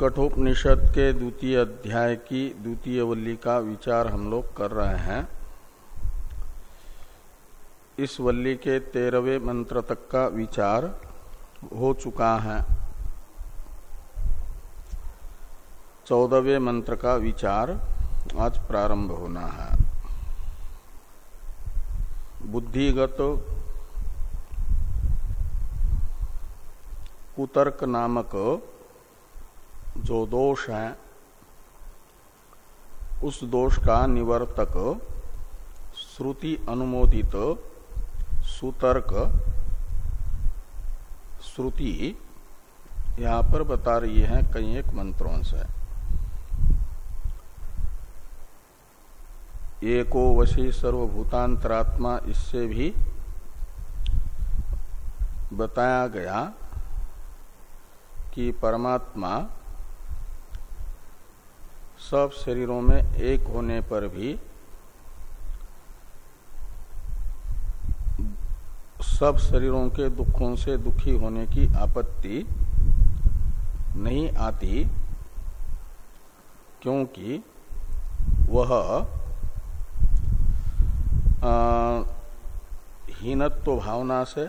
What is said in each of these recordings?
कठोपनिषद के द्वितीय अध्याय की द्वितीय वल्ली का विचार हम लोग कर रहे हैं। इस वल्ली के तेरहवें मंत्र तक का विचार हो चुका है। चौदहवें मंत्र का विचार आज प्रारंभ होना है। बुद्धिगत कुतर्क नामक जो दोष है, उस दोष का निवर्तक श्रुति अनुमोदित सुतर्क श्रुति यहाँ पर बता रही है कई एक मंत्रों से। एको वशी सर्वभूतांतरात्मा, इससे भी बताया गया कि परमात्मा सब शरीरों में एक होने पर भी सब शरीरों के दुखों से दुखी होने की आपत्ति नहीं आती, क्योंकि वह हीनत्व भावना से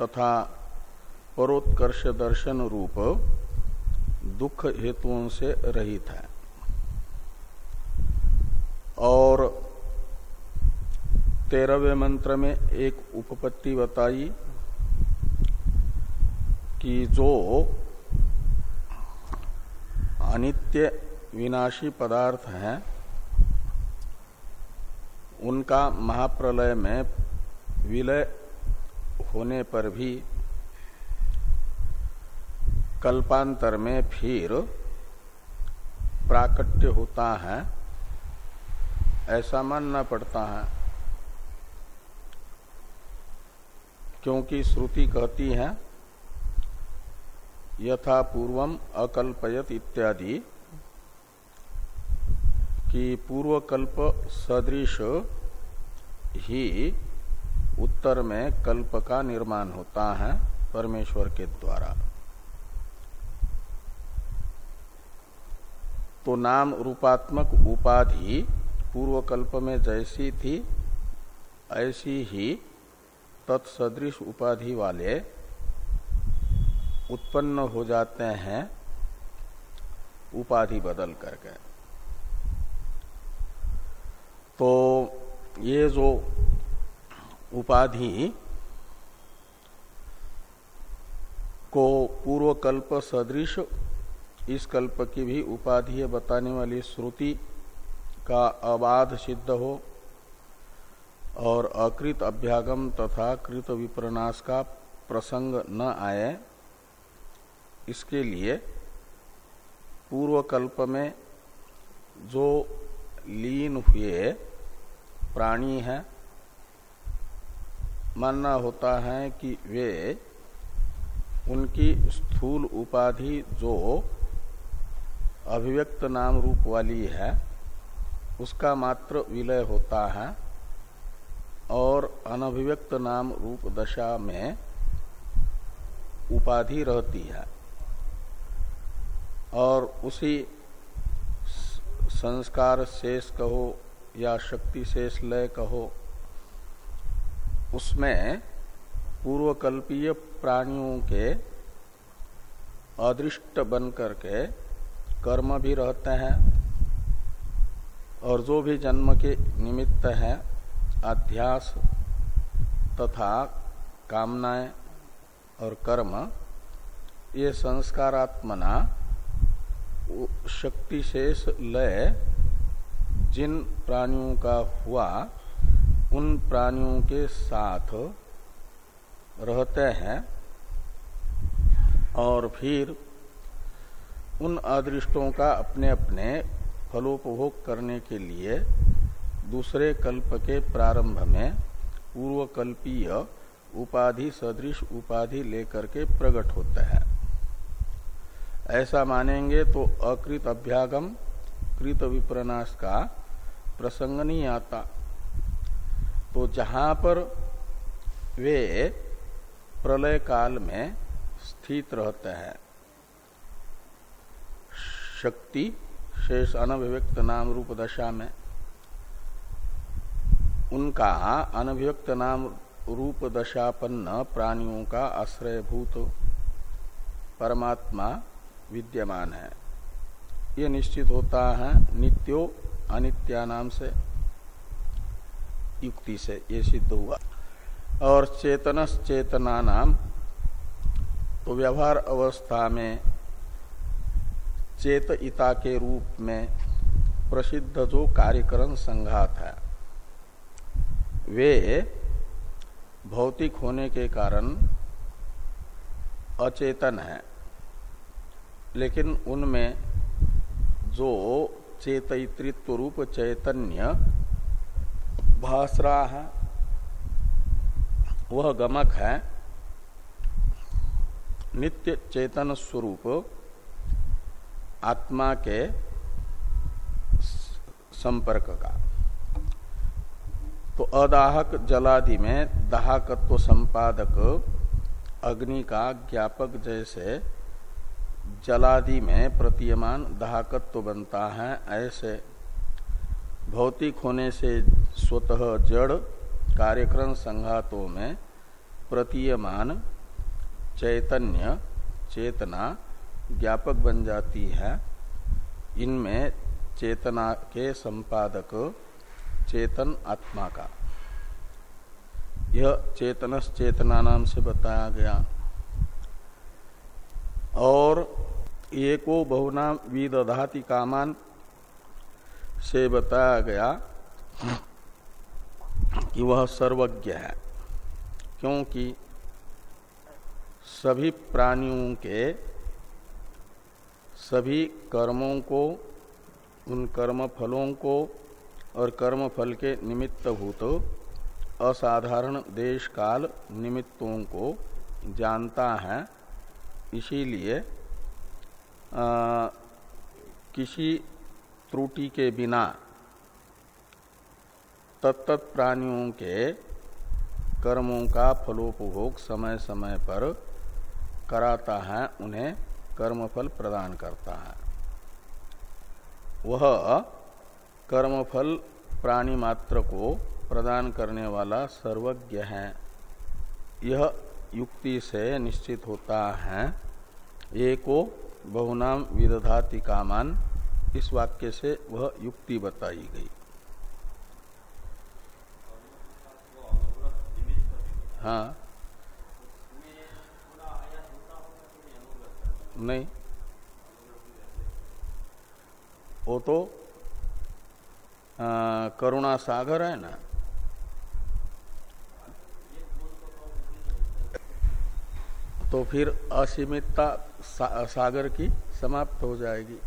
तथा परोत्कर्ष दर्शन रूप दुख हेतुओं से रहित है। और तेरहवें मंत्र में एक उपपत्ति बताई कि जो अनित्य विनाशी पदार्थ हैं, उनका महाप्रलय में विलय होने पर भी कल्पांतर में फिर प्राकट्य होता है। ऐसा मानना पड़ता है। क्योंकि श्रुति कहती है, यथा पूर्वम अकल्पयत इत्यादि, कि पूर्वकल्प सदृश ही उत्तर में कल्प का निर्माण होता है परमेश्वर के द्वारा। तो नाम रूपात्मक उपाधि पूर्व कल्प में जैसी थी, ऐसी ही तत्सदृश उपाधि वाले उत्पन्न हो जाते हैं, उपाधि बदल करके। तो ये जो उपाधि को पूर्व कल्प सदृश, इस कल्प की भी उपाधि बताने वाली श्रुति का अबाध सिद्ध हो और अकृत अभ्यागम तथा कृत विप्रनाश का प्रसंग न आए, इसके लिए पूर्व कल्प में जो लीन हुए प्राणी हैं, मानना होता है कि वे उनकी स्थूल उपाधि जो अभिव्यक्त नाम रूप वाली है उसका मात्र विलय होता है और अनभिव्यक्त नाम रूप दशा में उपाधि रहती है। और उसी संस्कार शेष कहो या शक्ति शेष लय कहो, उसमें पूर्वकल्पीय प्राणियों के अदृष्ट बन करके कर्म भी रहते हैं। और जो भी जन्म के निमित्त है, अध्यास तथा कामनाएँ और कर्म, ये संस्कारात्मना शक्ति शेष लय जिन प्राणियों का हुआ, उन प्राणियों के साथ रहते हैं और फिर उन अदृष्टों का अपने अपने फलोपभोग करने के लिए दूसरे कल्प के प्रारंभ में पूर्वकल्पीय उपाधि सदृश उपाधि लेकर के प्रकट होते हैं। ऐसा मानेंगे तो अकृत अभ्यागम, कृत विप्रनाश का प्रसंग नहीं आता तो जहाँ पर वे प्रलय काल में स्थित रहते हैं, शक्ति शेष अनभिव्यक्त नाम रूप दशा में उनका अनभिव्यक्त नाम रूप दशापन्न प्राणियों का आश्रयभूत परमात्मा विद्यमान है। ये निश्चित होता है नित्यो अनित्या नाम से, युक्ति से ये सिद्ध हुआ। और चेतनस चेतना नाम तो व्यवहार अवस्था में चेतइता के रूप में प्रसिद्ध जो कार्यकरण संघात है, वे भौतिक होने के कारण अचेतन है। लेकिन उनमें जो चेतृत्व रूप चैतन्य भाष रहा है, वह गमक है, नित्य चेतन स्वरूप आत्मा के संपर्क का। तो अदाहक जलादि में दाहकत्व संपादक अग्नि का ज्ञापक जैसे जलादि में प्रतीयमान दाहकत्व बनता है, ऐसे। भौतिक होने से स्वतः जड़ कार्यक्रम संघातों में प्रतीयमान चैतन्य, चेतना ज्ञापक बन जाती है। इनमें चेतना के संपादक, चेतन आत्मा का। यह चेतनस चेतना नाम से बताया गया। और एको बहुना विदधाति कामान से बताया गया कि वह सर्वज्ञ है। क्योंकि सभी प्राणियों के सभी कर्मों को, उन कर्म फलों को और कर्म फल के निमित्त भूत, असाधारण देश काल निमित्तों को जानता है। इसीलिए किसी त्रुटि के बिना तत्त प्राणियों के कर्मों का फलोपभोग समय समय पर कराता है, उन्हें कर्मफल प्रदान करता है। वह कर्मफल प्राणी मात्र को प्रदान करने वाला सर्वज्ञ है। यह युक्ति से निश्चित होता है। एको बहुनाम विदधाति कामान, इस वाक्य से वह युक्ति बताई गई। हाँ। नहीं। वो तो करुणा सागर है ना? तो फिर असीमितता सा, सागर की समाप्त हो जाएगी।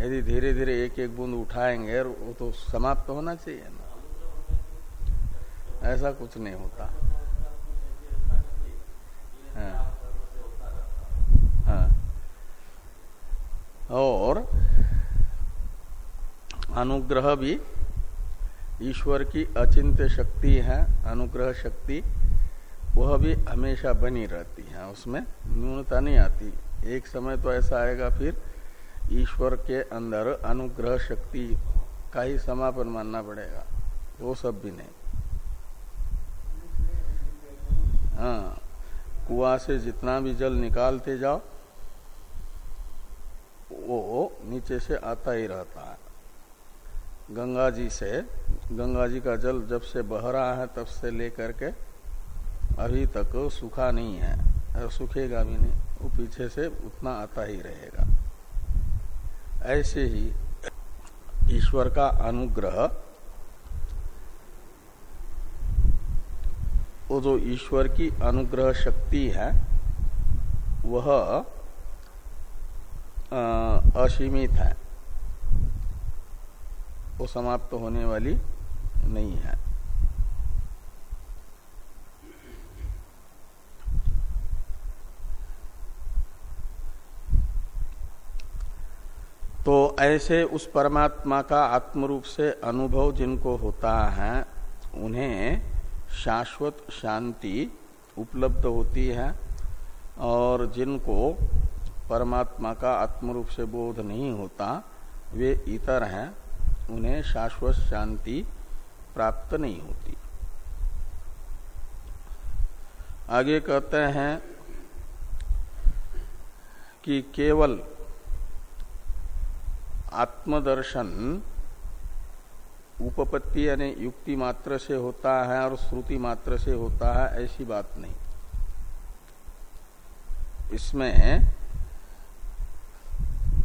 यदि धीरे धीरे एक एक बूंद उठाएँगे वो तो समाप्त होना चाहिए ना। ऐसा कुछ नहीं होता। हाँ, हाँ। और अनुग्रह भी ईश्वर की अचिंत्य शक्ति है, अनुग्रह शक्ति, वह भी हमेशा बनी रहती है, उसमें न्यूनता नहीं आती। एक समय तो ऐसा आएगा फिर, ईश्वर के अंदर अनुग्रह शक्ति का ही समापन मानना पड़ेगा, वो सब भी नहीं। हाँ कुआ से जितना भी जल निकालते जाओ वो नीचे से आता ही रहता है। गंगा जी से, गंगा जी का जल जब से बह रहा है तब से लेकर के अभी तक सूखा नहीं है। और सूखेगा भी नहीं, वो पीछे से उतना आता ही रहेगा। ऐसे ही ईश्वर का अनुग्रह, वो जो ईश्वर की अनुग्रह शक्ति है, वह असीमित है। वो समाप्त होने वाली नहीं है। तो ऐसे उस परमात्मा का आत्मरूप से अनुभव जिनको होता है, उन्हें शाश्वत शांति उपलब्ध होती है और जिनको परमात्मा का आत्मरूप से बोध नहीं होता, वे इतर हैं, उन्हें शाश्वत शांति प्राप्त नहीं होती। आगे कहते हैं कि केवल आत्मदर्शन उपपत्ति यानी युक्ति मात्र से होता है और श्रुति मात्र से होता है, ऐसी बात नहीं। इसमें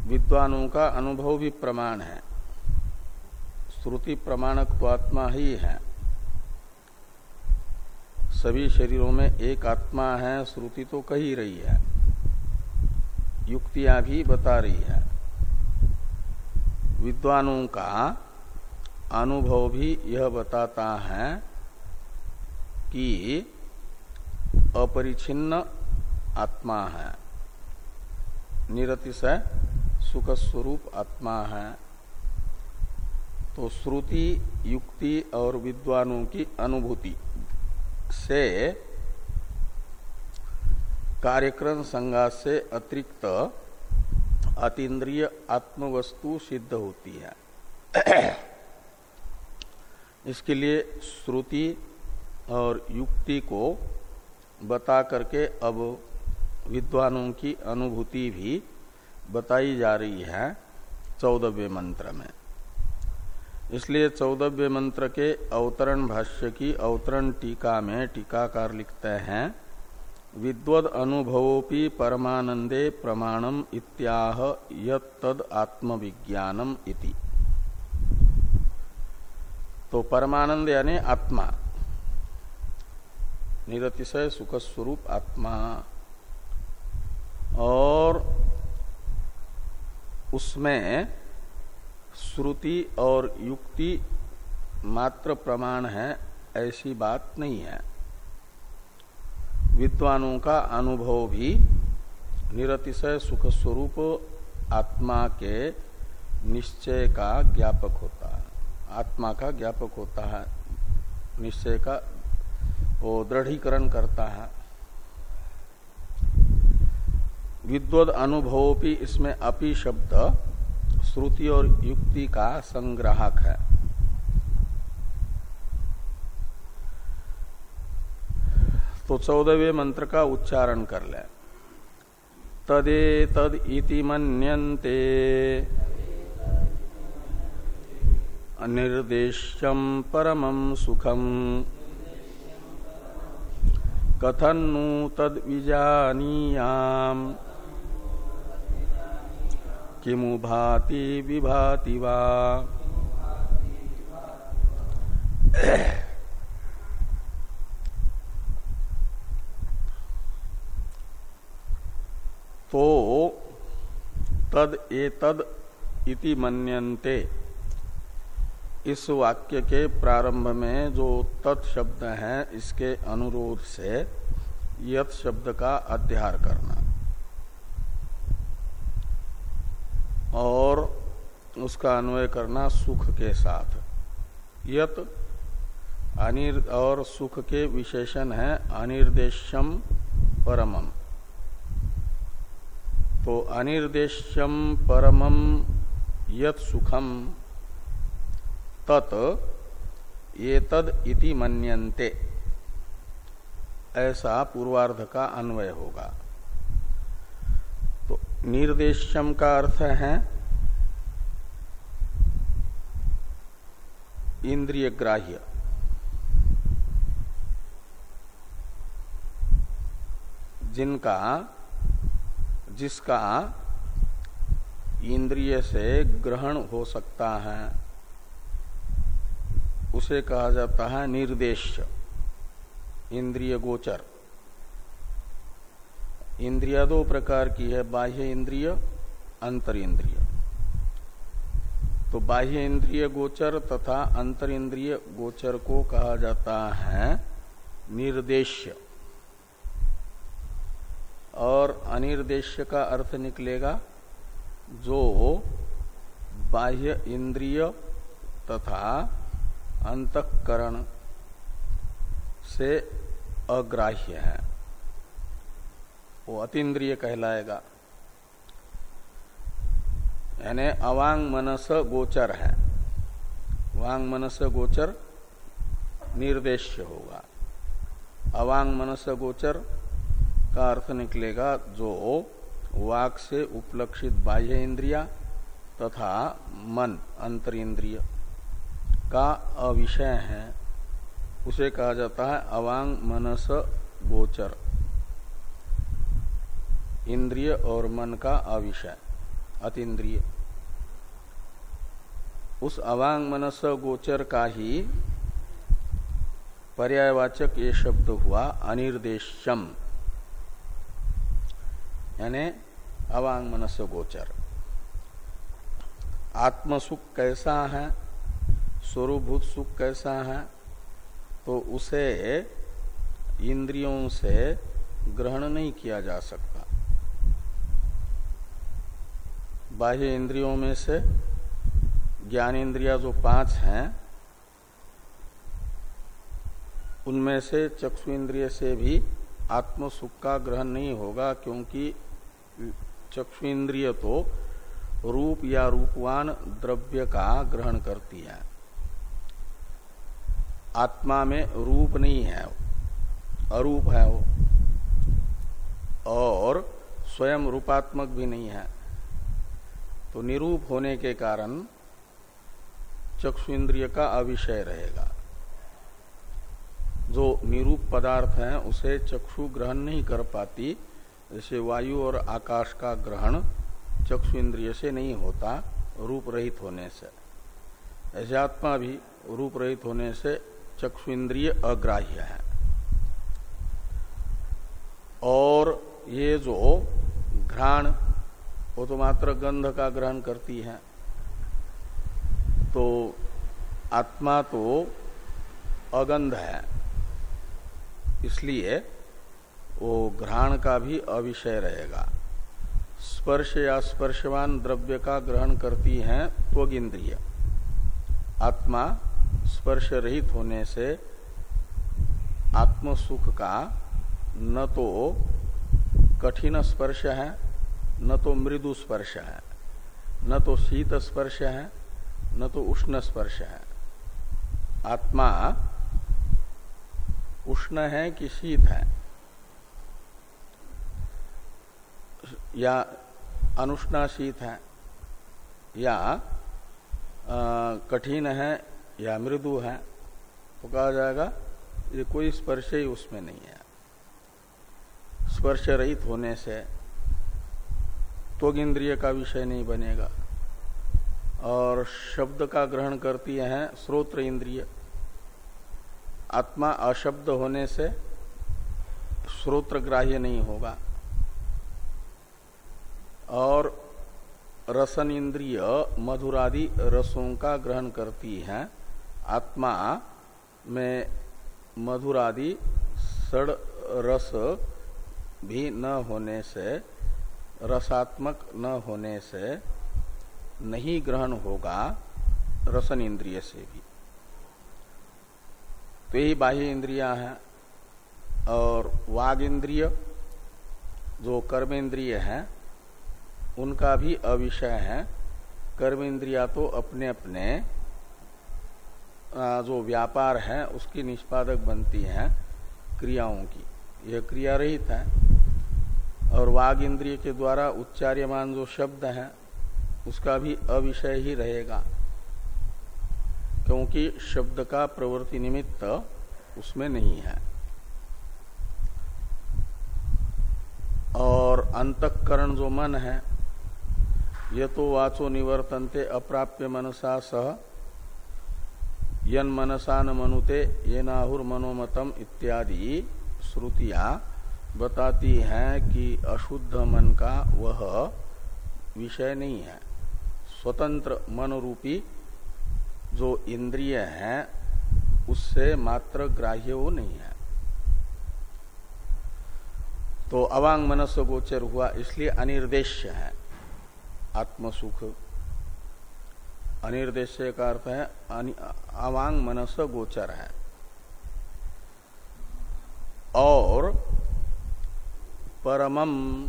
विद्वानों का अनुभव भी प्रमाण है। श्रुति प्रमाणक तो आत्मा ही है। सभी शरीरों में एक आत्मा है, श्रुति तो कही रही है। युक्तियाँ भी बता रही है। विद्वानों का अनुभव भी यह बताता है कि अपरिछिन्न आत्मा है। निरतिशय सुख स्वरूप आत्मा है तो श्रुति, युक्ति और विद्वानों की अनुभूति से कार्यक्रम संज्ञा से अतिरिक्त अतीन्द्रिय आत्मवस्तु सिद्ध होती है। इसके लिए श्रुति और युक्ति को बता करके अब विद्वानों की अनुभूति भी बताई जा रही है चौदहवें मंत्र में। इसलिए चौदहवें मंत्र के अवतरण भाष्य की अवतरण टीका में टीकाकार लिखते हैं, विद्वद अनुभवोपि परमानंदे प्रमाणम इत्याह यद आत्मविज्ञानम इति। तो परमानंद यानी आत्मा। निरतिशय सुख स्वरूप आत्मा। और उसमें श्रुति और युक्ति मात्र प्रमाण है, ऐसी बात नहीं है। विद्वानों का अनुभव भी निरतिशय सुख स्वरूप आत्मा के निश्चय का ज्ञापक होता है। आत्मा का ज्ञापक होता है, निश्चय का वो दृढ़ीकरण करता है। विद्वद अनुभव भी इसमें अपि शब्द, श्रुति और युक्ति का संग्राहक है। तो चौदहवें मंत्र का उच्चारण कर ले। तदे तद इति मनते निर्देश्यम परमं सुखम। तद विजानीयाम। किमु भाति विभाति वा? तो तद एतद इति मन्यन्ते। इस वाक्य के प्रारंभ में जो तत् शब्द है, इसके अनुरोध से यत शब्द का अध्यार करना। और उसका अन्वय करना सुख के साथ। यत अनिर और सुख के विशेषण है अनिर्देशम परमम। तो अनिर्देशम परमम, यत सुखम, तत् ये तद इति मन्यन्ते। ऐसा पूर्वार्ध का अन्वय होगा। निर्देशम का अर्थ है इंद्रिय ग्राह्य जिनका, जिसका इंद्रिय से ग्रहण हो सकता है, उसे कहा जाता है निर्देश इंद्रिय गोचर। इंद्रिया दो प्रकार की है, बाह्य इंद्रिय, अंतर इंद्रिय। तो बाह्य इंद्रिय गोचर तथा अंतर इंद्रिय गोचर को कहा जाता है निर्देश्य। और अनिर्देश्य का अर्थ निकलेगा जो बाह्य इंद्रिय तथा अंतकरण से अग्राह्य है। वो अतीन्द्रिय कहलाएगा। यानी अवांग मनस गोचर है। वांग मनस गोचर निर्देश होगा। अवांग मनस गोचर का अर्थ निकलेगा जो वाक से उपलक्षित बाह्य इंद्रिया तथा मन अंतर इंद्रिय का अविषय है। उसे कहा जाता है अवांग मनस गोचर। इंद्रिय और मन का अविषय अतीन्द्रिय। उस अवांग मनस गोचर का ही पर्यायवाचक ये शब्द हुआ अनिर्देशम यानी अवांग मनस गोचर। आत्मसुख कैसा है स्वरूभूत सुख कैसा है तो उसे इंद्रियों से ग्रहण नहीं किया जा सकता। बाह्य इंद्रियों में से ज्ञान इंद्रिया जो पाँच हैं, उनमें से चक्षु इंद्रिय से भी आत्म सुख का ग्रहण नहीं होगा, क्योंकि चक्षु इंद्रिय तो रूप या रूपवान द्रव्य का ग्रहण करती है। आत्मा में रूप नहीं है, अरूप है वो, और स्वयं रूपात्मक भी नहीं है। तो निरूप होने के कारण चक्षु इंद्रिय का अविषय रहेगा। जो निरूप पदार्थ है, उसे चक्षु ग्रहण नहीं कर पाती। जैसे वायु और आकाश का ग्रहण चक्षु इंद्रिय से नहीं होता, रूप रहित होने से। ऐसे आत्मा भी रूप रहित होने से चक्षु इंद्रिय अग्राह्य है। और ये जो घ्राण वो तो मात्र गंध का ग्रहण करती है। तो आत्मा तो अगंध है। इसलिए वो घ्राण का भी अविषय रहेगा। स्पर्श या स्पर्शवान द्रव्य का ग्रहण करती है त्वग इंद्रिय आत्मा स्पर्श रहित होने से आत्म सुख का न तो कठिन स्पर्श है न तो मृदु स्पर्श है, न तो शीत स्पर्श है, न तो उष्ण स्पर्श है। आत्मा उष्ण है कि शीत है? या अनुष्णा शीत है, या कठिन है, या मृदु है तो कहा जाएगा, ये कोई स्पर्श ही उसमें नहीं है। स्पर्श रहित होने से त्वग इंद्रिय का विषय नहीं बनेगा। और शब्द का ग्रहण करती है श्रोत्र इंद्रिय। आत्मा अशब्द होने से श्रोत्र ग्राह्य नहीं होगा। और रसन इंद्रिय, मधुरादि रसों का ग्रहण करती है। आत्मा में मधुरादि, सड़ रस भी न होने से रसात्मक न होने से नहीं ग्रहण होगा रसन इंद्रिय से भी। तो यही बाह्य इंद्रिया हैं और वाग इंद्रिय, जो कर्म इंद्रिय है, उनका भी अविषय है। कर्म इंद्रिया तो अपने अपने जो व्यापार है, उसकी निष्पादक बनती है क्रियाओं की। यह क्रिया रहित है। और वाग इंद्रिय के द्वारा उच्चार्यमान जो शब्द है, उसका भी अविषय ही रहेगा। क्योंकि शब्द का प्रवृत्ति निमित्त उसमें नहीं है। और अंतकरण जो मन है, ये तो वाचो निवर्तनते अप्राप्य मनसा सह, यन मनसा न मनुते ये नाहुर मनोमतम इत्यादि श्रुतियाँ बताती हैं कि अशुद्ध मन का वह विषय नहीं है। स्वतंत्र मन रूपी जो इंद्रिय है, उससे मात्र ग्राह्य वो नहीं है। तो अवांग मनस गोचर हुआ, इसलिए अनिर्देश्य है। आत्मसुख। अनिर्देश्य का अर्थ है अवांग मनस गोचर है। और परमम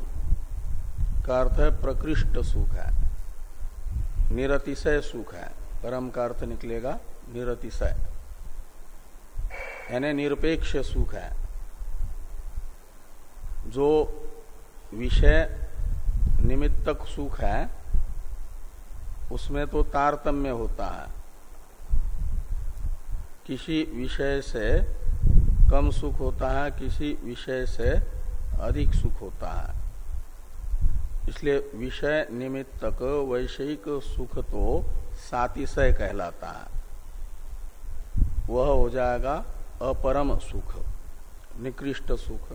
का अर्थ है प्रकृष्ट सुख है। निरतिशय सुख है। परम का अर्थ निकलेगा निरतिशय। यानी निरपेक्ष सुख है। जो विषय निमित्तक सुख है, उसमें तो तारतम्य होता है। किसी विषय से कम सुख होता है, किसी विषय से अधिक सुख होता है। इसलिए विषय निमित्तक वैषयिक सुख तो सातिशय कहलाता है। वह हो जाएगा अपरम सुख निकृष्ट सुख।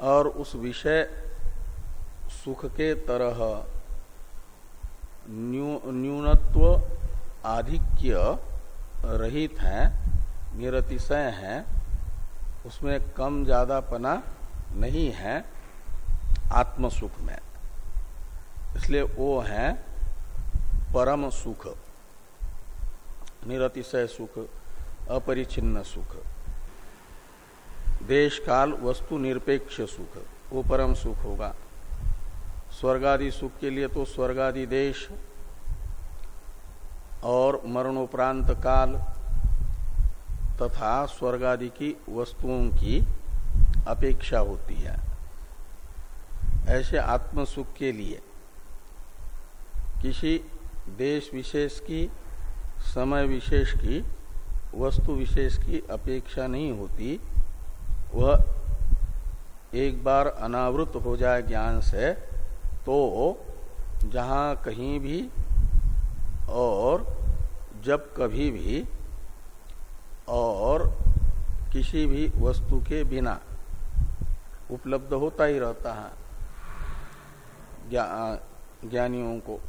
और उस विषय सुख के तरह न्यू, न्यूनत्व आधिक्य रहित है निरतिशय है उसमें कम ज़्यादा पना नहीं है आत्म सुख में। इसलिए वो है परम सुख, निरतिशय सुख, अपरिचिन्न सुख। देश काल वस्तु निरपेक्ष सुख, वो परम सुख होगा। स्वर्गादि सुख के लिए तो स्वर्गादि देश और मरणोपरांत काल तथा स्वर्गादि की वस्तुओं की अपेक्षा होती है। ऐसे आत्म सुख के लिए किसी देश विशेष की, समय विशेष की, वस्तु विशेष की अपेक्षा नहीं होती। वह एक बार अनावृत हो जाए ज्ञान से तो जहाँ कहीं भी और जब कभी भी और किसी भी वस्तु के बिना उपलब्ध होता ही रहता है। ज्ञानियों को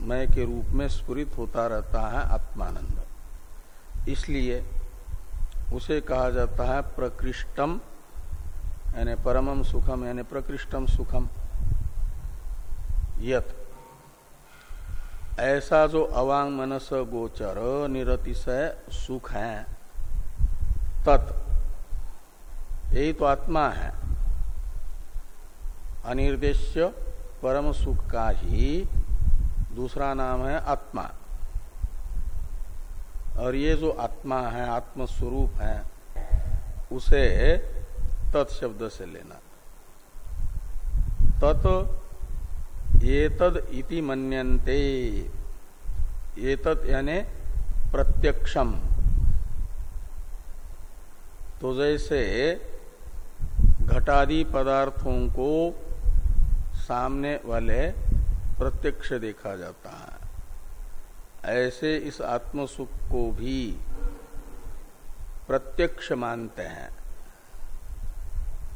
मय के रूप में स्फुरित होता रहता है आत्मानंद। इसलिए उसे कहा जाता है प्रकृष्टम, यानी परमम सुखम, यानी प्रकृष्टम सुखम। यत। ऐसा जो अवांग मनस गोचर निरतिशय सुख है तत्। यही तो आत्मा है। अनिर्देश्य परम सुख का ही दूसरा नाम है आत्मा। और ये जो आत्मा है आत्म स्वरूप है, उसे तत्शब्द से लेना। तत् ये तद इति मन्यन्ते। ये तत् यानी प्रत्यक्षम। तो जैसे घटादि पदार्थों को सामने वाले प्रत्यक्ष देखा जाता है। ऐसे इस आत्म सुख को भी प्रत्यक्ष मानते हैं।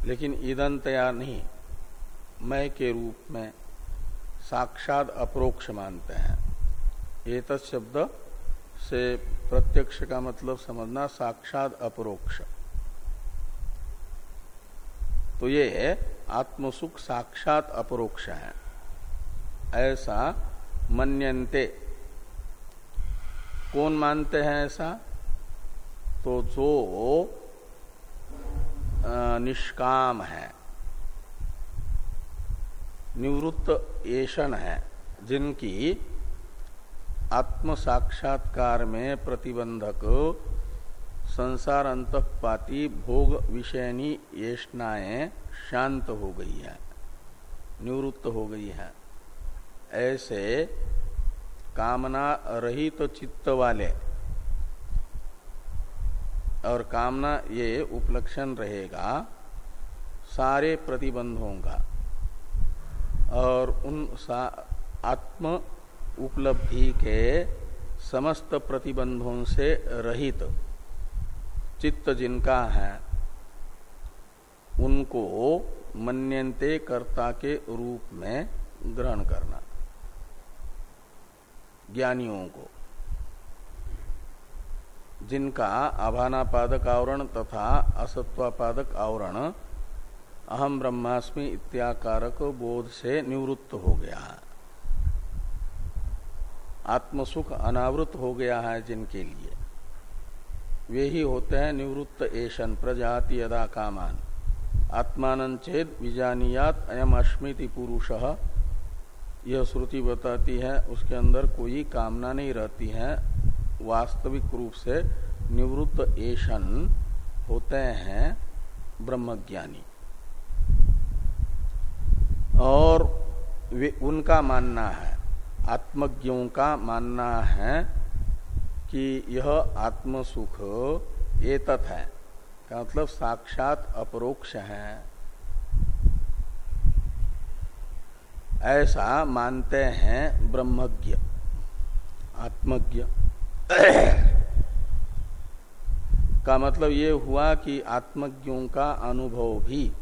लेकिन ईदन ईदंतया नहीं मय के रूप में साक्षात अप्रोक्ष मानते हैं। ये शब्द से प्रत्यक्ष का मतलब समझना साक्षात अपरोक्ष। तो ये आत्मसुख साक्षात अपरोक्ष है। ऐसा मन्यन्ते। कौन मानते हैं ऐसा? तो जो निष्काम है, निवृत्त येषण है, जिनकी आत्म साक्षात्कार में प्रतिबंधक संसार अंतपाती भोग विषयनी येषणाएँ शांत हो गई है, निवृत्त हो गई है। ऐसे कामना रहित तो चित्त वाले और कामना ये उपलक्षण रहेगा, सारे प्रतिबंधों का और उन आत्म उपलब्धि के समस्त प्रतिबंधों से रहित। चित्त जिनका है, उनको मन्यन्ते कर्ता के रूप में ग्रहण करना। ज्ञानियों को। जिनका आभानापादक आवरण तथा असत्वापादक आवरण अहम ब्रह्मास्मि इत्याकारक बोध से निवृत्त हो गया है। आत्मसुख अनावृत हो गया है जिनके लिए। वे ही होते हैं निवृत्त एशन प्रजाति यदा कामान। आत्मान चेद विजानियात, अयम अश्मिति पुरुष। यह श्रुति बताती है, उसके अंदर कोई कामना नहीं रहती है। वास्तविक रूप से निवृत्त एशन होते हैं ब्रह्मज्ञानी। और वे उनका मानना है, आत्मज्ञों का मानना है कि यह आत्म सुख एतत है। का मतलब साक्षात अपरोक्ष है। ऐसा मानते हैं ब्रह्मज्ञ, आत्मज्ञ। का मतलब ये हुआ कि आत्मज्ञों का अनुभव भी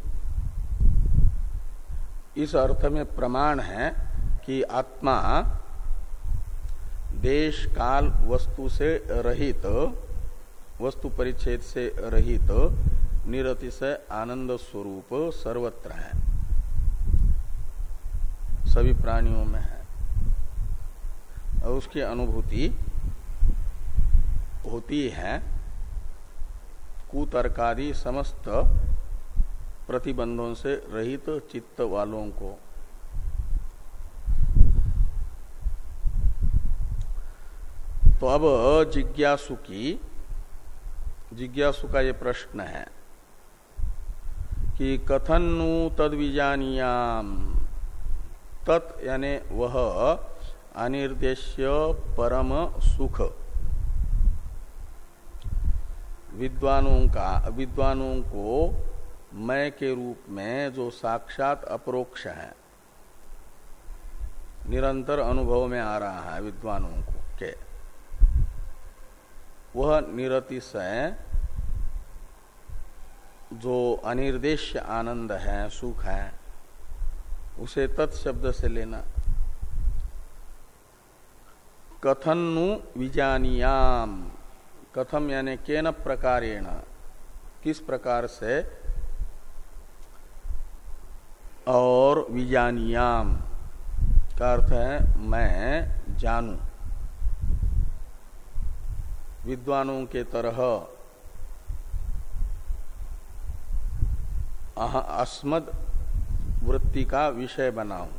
इस अर्थ में प्रमाण है कि आत्मा देश काल वस्तु से रहित, वस्तु परिच्छेद से रहित निरतिशय आनंद स्वरूप सर्वत्र है। सभी प्राणियों में है। और उसकी अनुभूति होती है, कुतर्कादि समस्त प्रतिबंधों से रहित चित्त वालों को। तो अब जिज्ञासु की, जिज्ञासु का ये प्रश्न है कि कथन नु तद विजानियाम तत् यानी वह अनिर्देश्य परम सुख। विद्वानों का, विद्वानों को मैं के रूप में जो साक्षात अप्रोक्ष है, निरंतर अनुभव में आ रहा है विद्वानों को के। वह निरतिशय जो अनिर्देश आनंद है, सुख है, उसे तत्शब्द से लेना। कथनु विजानियाम, कथम यानी के न प्रकारेण, किस प्रकार से? और विजानियाम, का अर्थ है, मैं जानू। विद्वानों के तरह। अस्मद वृत्ति का विषय बनाऊँ।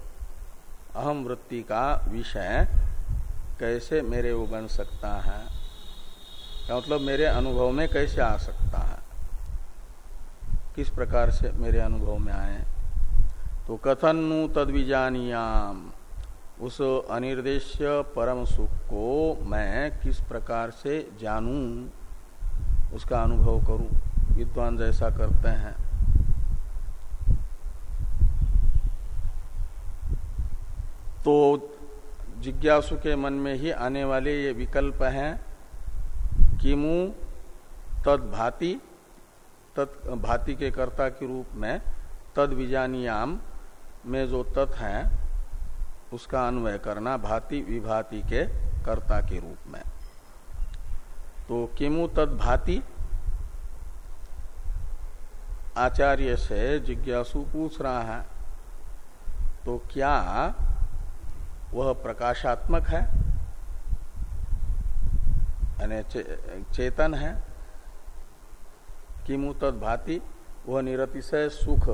अहम वृत्ति का विषय कैसे मेरे वो बन सकता है? मतलब मेरे अनुभव में कैसे आ सकता है? किस प्रकार से मेरे अनुभव में आए? तो कथन नु तद विजानियाम उस अनिर्देश्य परम सुख को मैं किस प्रकार से जानूं, उसका अनुभव करूँ? विद्वान जैसा करते हैं। तो जिज्ञासु के मन में ही आने वाले ये विकल्प हैं, किमु तद भाति, तत् भाति के कर्ता के रूप में तद विजानियाम में जो तत् है उसका अन्वय करना भाति विभाति के कर्ता के रूप में। तो किमु तद भाति? आचार्य से जिज्ञासु पूछ रहा है तो क्या वह प्रकाशात्मक है? चे, चेतन है? किमु तद भाति? वह निरतिशय सुख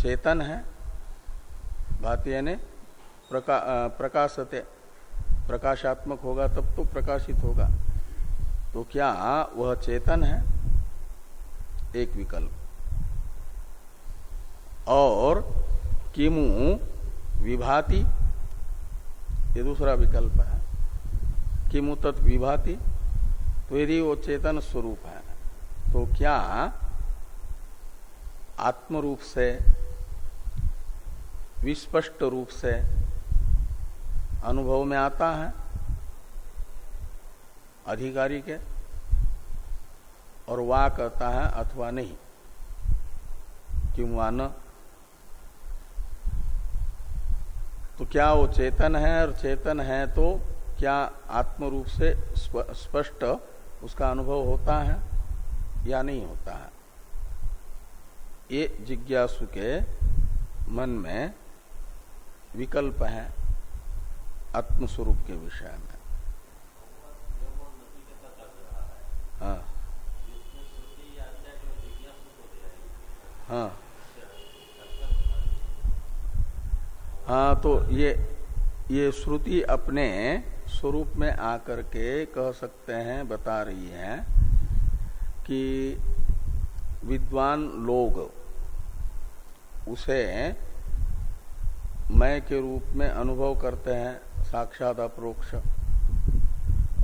चेतन है? भाति यानी प्रका, प्रकाशते प्रकाशात्मक होगा तब तो प्रकाशित होगा। तो क्या वह चेतन है? एक विकल्प। और किमु विभाति ये दूसरा विकल्प है। किमु तत् विभाति तो यदि वो चेतन स्वरूप है तो क्या आत्मरूप से विस्पष्ट रूप से अनुभव में आता है अधिकारी के, और वाह कहता है अथवा नहीं। क्यों वह न? तो क्या वो चेतन है, और चेतन है तो क्या आत्म रूप से स्पष्ट उसका अनुभव होता है या नहीं होता है? ये जिज्ञासु के मन में विकल्प है आत्मस्वरूप के विषय में। हाँ। हाँ। हाँ तो ये ये श्रुति अपने स्वरूप में आकर के कह सकते हैं, बता रही है कि विद्वान लोग उसे मैं के रूप में अनुभव करते हैं साक्षात अप्रोक्ष।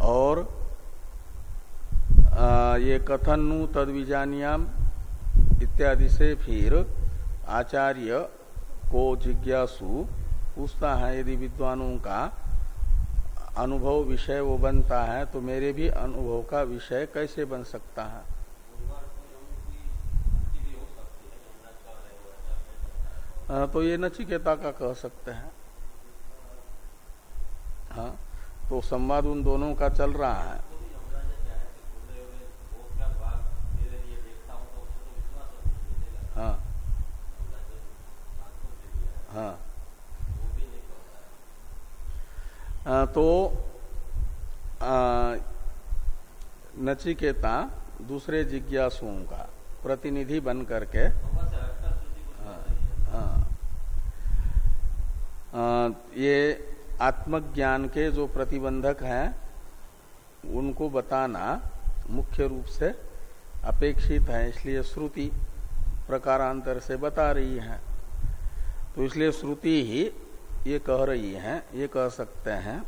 और ये कथन नु तद विजानियाम इत्यादि से फिर आचार्य को जिज्ञासु पूछता है, यदि विद्वानों का अनुभव विषय वो बनता है तो मेरे भी अनुभव का विषय कैसे बन सकता है? तो ये नचिकेता का कह सकते हैं। हाँ तो संवाद उन दोनों का चल रहा है। हाँ। हाँ। तो नचिकेता दूसरे जिज्ञासुओं का प्रतिनिधि बन करके हाँ, हाँ, ये आत्मज्ञान के जो प्रतिबंधक हैं, उनको बताना मुख्य रूप से अपेक्षित है, इसलिए श्रुति प्रकारांतर से बता रही है। तो इसलिए श्रुति ही ये कह रही है, ये कह सकते हैं।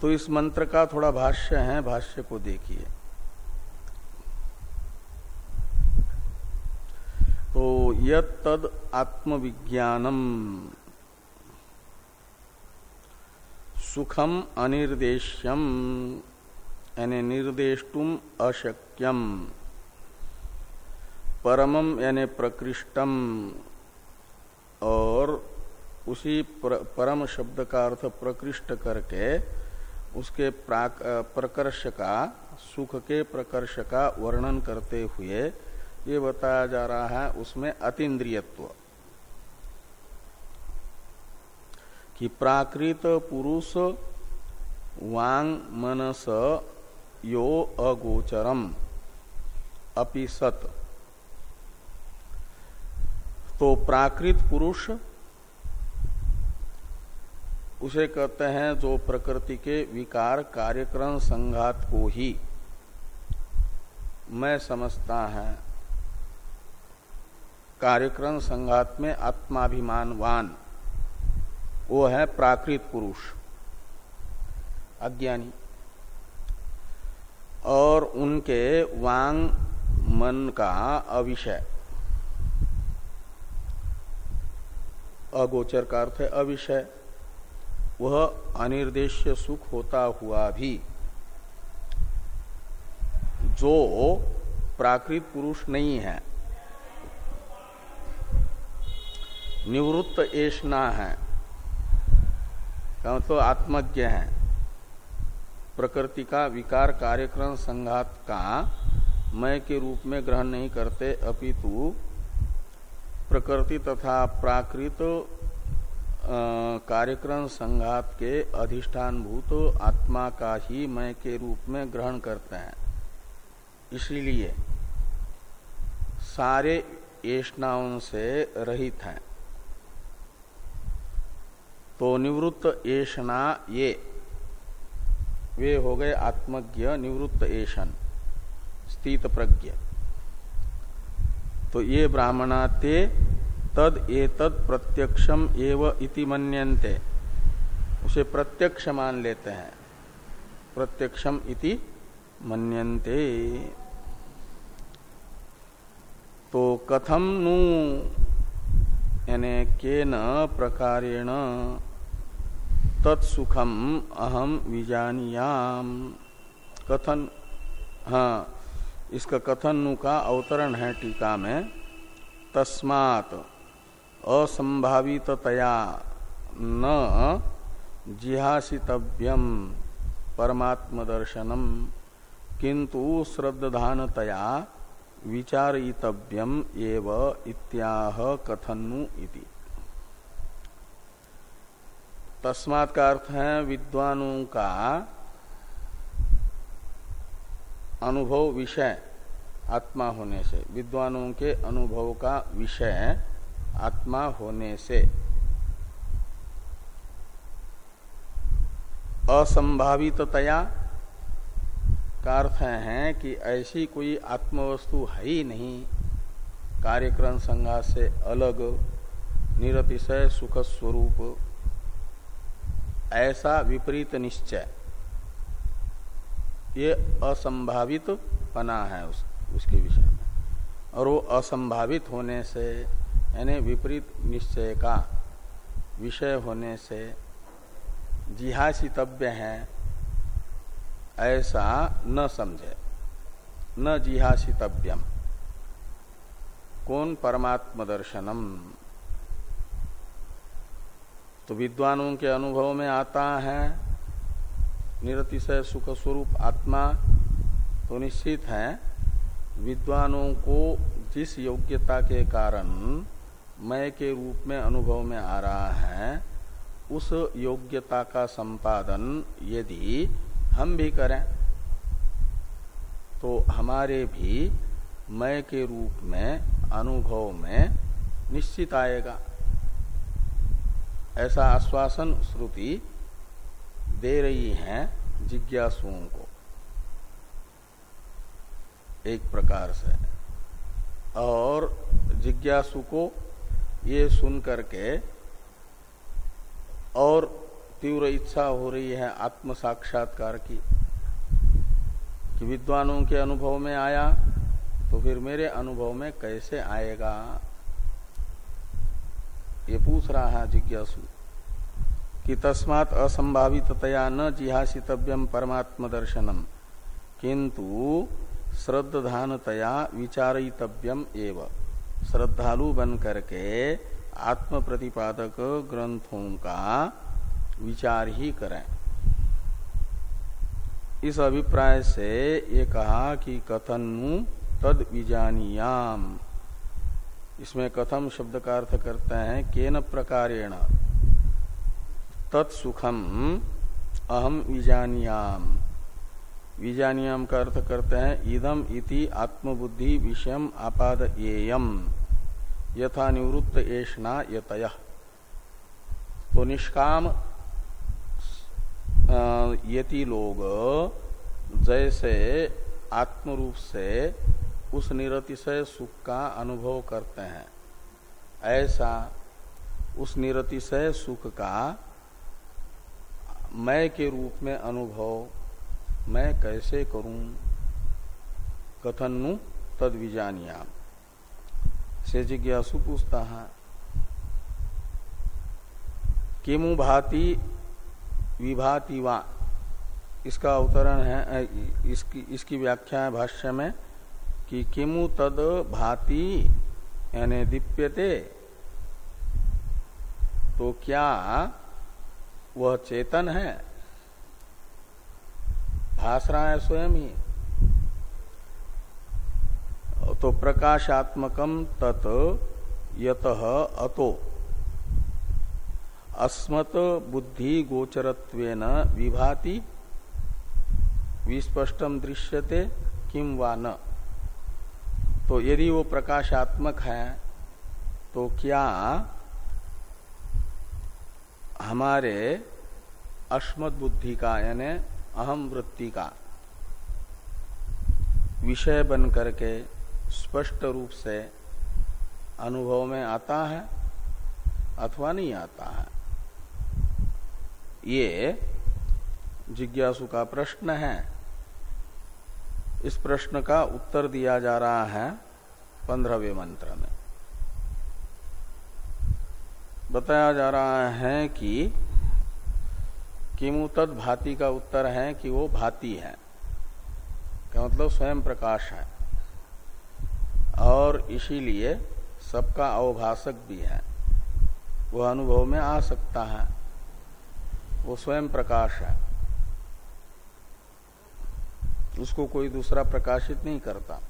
तो इस मंत्र का थोड़ा भाष्य है, भाष्य को देखिए तो यद आत्मविज्ञानम। सुखम अनिर्देश्यम यानी निर्देष्टुम अशक्यम। परमम यानी प्रकृष्टम और उसी प्र, परम शब्द का अर्थ प्रकृष्ट करके उसके प्रकर्ष का सुख के प्रकर्ष का वर्णन करते हुए ये बताया जा रहा है उसमें अतीन्द्रियत्व। कि प्राकृत पुरुष वांग मनस यो अगोचरम अपि सत। तो प्राकृत पुरुष, उसे कहते हैं जो प्रकृति के विकार कार्यक्रम संघात को ही मैं समझता है। कार्यक्रम संघात में आत्माभिमानवान। वो है प्राकृत पुरुष। अज्ञानी। और उनके वांग मन का अविषय। अगोचर का अर्थ है अविषय। वह अनिर्देश्य सुख होता हुआ भी। जो प्राकृत पुरुष नहीं है। निवृत्त ऐशना है। तो आत्मज्ञ है। प्रकृति का विकार कार्यक्रम संघात का मय के रूप में ग्रहण नहीं करते, अपितु प्रकृति तथा प्राकृत कार्यक्रम संघात के अधिष्ठान भूत आत्मा का ही मय के रूप में ग्रहण करते हैं। इसलिए सारे ऐष्णाओं से रहित हैं। तो निवृत्त ऐषणा ये। वे हो गए आत्मज्ञ, निवृत्त ऐशन स्थित प्रज्ञ तो ये ब्राह्मणाते तद ए तद प्रत्यक्षम एव इति उसे प्रत्यक्ष मान लेते हैं। प्रत्यक्षम इति मन्यन्ते। तो कथम नु यानी के न प्रकारेण तत्सुखम अहम विजानियाम। कथन हाँ इसका कथन का अवतरण है टीका में। तस्मात असंभावितया न जिहासितव्यम परमात्म दर्शनम किंतु श्रद्धानतया विचारितव्यम एव इत्याह कथनु इति। तस्मात का अर्थ है विद्वानों का अनुभव विषय, आत्मा होने से। विद्वानों के अनुभव का विषय, आत्मा होने से। असंभाविततया का अर्थ है कि ऐसी कोई आत्मवस्तु है ही नहीं। कार्यक्रम संज्ञा से अलग, निरतिशय सुख स्वरूप ऐसा विपरीत निश्चय। ये असंभावित पना है उस, उसके विषय में। और वो असंभावित होने से यानी विपरीत निश्चय का विषय होने से जिहासितव्य है ऐसा न समझे। न जिहासितव्यम। कौन परमात्म दर्शनम तो विद्वानों के अनुभव में आता है। निरतिशय सुख स्वरूप आत्मा तो निश्चित है, विद्वानों को जिस योग्यता के कारण मय के रूप में अनुभव में आ रहा है, उस योग्यता का संपादन यदि हम भी करें तो हमारे भी मय के रूप में, अनुभव में निश्चित आएगा। ऐसा आश्वासन श्रुति दे रही है जिज्ञासुओं को। एक प्रकार से। और जिज्ञासु को ये सुन करके और तीव्र इच्छा हो रही है आत्म साक्षात्कार की, कि विद्वानों के अनुभव में आया तो फिर मेरे अनुभव में कैसे आएगा? ये पूछ रहा है जिज्ञासु कि तस्मात असंभावितया न जिहासितव्यम परमात्म दर्शनम किंतु श्रद्धानतया विचारितव्यम एव। श्रद्धालु बन करके आत्म प्रतिपादक ग्रंथों का विचार ही करें। इस अभिप्राय से ये कहा कि कथनु तद विजानियाम इसमें कथम शब्द का अर्थ करते हैं केन प्रकारेण। तत्सुखम अहम विजानियाम विजानियाम का अर्थ करते हैं इदम इति आत्मबुद्धि विषयम आपादयेयम यथा निवृत्त एषणा यतय। तो निष्काम यति लोग जैसे आत्म रूप से उस निरतिशय सुख का अनुभव करते हैं। ऐसा उस निरतिशय सुख का मैं के रूप में अनुभव मैं कैसे करूँ? कथन नु तद विजानिया से जिज्ञासु पूछता है, किमु भाति विभाति वा? इसका अवतरण है इसकी इसकी व्याख्या है भाष्य में। कि किमु तद भाति, यानी दीप्यते। तो क्या वह चेतन है? भास रहा है स्वयं ही। तो प्रकाशात्मकम तत् यत अतो। अस्मत् बुद्धि गोचरत्वेन विभाति। विस्पष्टम दृश्यते किम वा न। तो यदि वो प्रकाशात्मक है तो क्या हमारे अस्मद बुद्धि का, यानी अहम वृत्ति का विषय बन करके स्पष्ट रूप से अनुभव में आता है अथवा नहीं आता है? ये जिज्ञासु का प्रश्न है। इस प्रश्न का उत्तर दिया जा रहा है पंद्रहवें मंत्र में। बताया जा रहा है कि किमु तद भांति का उत्तर है कि वो भांति है क्या मतलब स्वयं प्रकाश है। और इसीलिए सबका अवभाषक भी है। वह अनुभव में आ सकता है। वो स्वयं प्रकाश है। उसको कोई दूसरा प्रकाशित नहीं करता।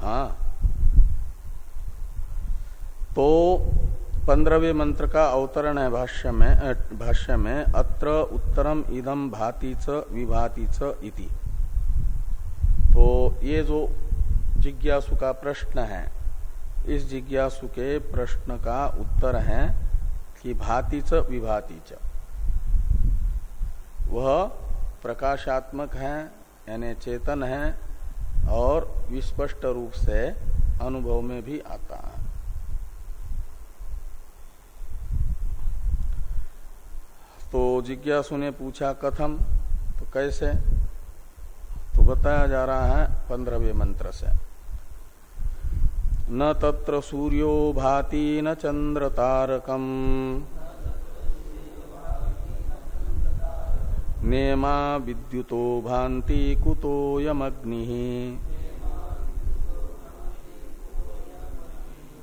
हाँ। तो पंद्रहवें मंत्र का अवतरण है भाष्य में भाष्य में, अत्र उत्तरम इदम भाति च विभाति इति। तो ये जो जिज्ञासु का प्रश्न है इस जिज्ञासु के प्रश्न का उत्तर है कि भाति च, विभाति च। वह प्रकाशात्मक है, यानी चेतन है, और विस्पष्ट रूप से अनुभव में भी आता है। तो जिज्ञासु ने पूछा, कथम? तो कैसे? तो बताया जा रहा है पंद्रहवें मंत्र से। न तत्र सूर्यो भाति न चंद्र तारकम नेमा विद्युतो भांति कुतोयमग्नि